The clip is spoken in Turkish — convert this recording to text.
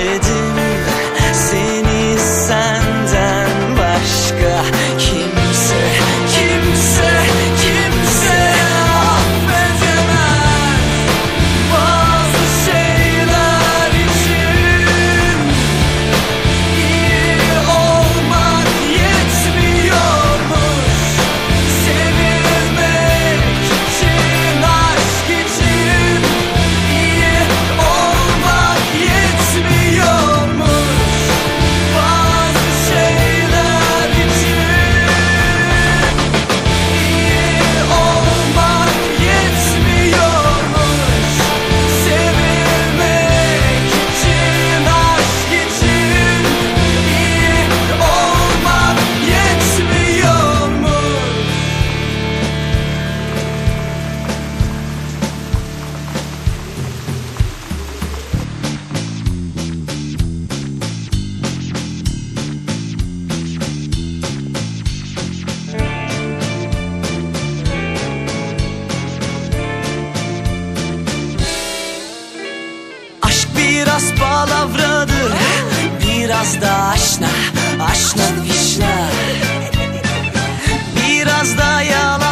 해지. Palavradır Biraz da aşna, aşna vişna. Biraz da yalan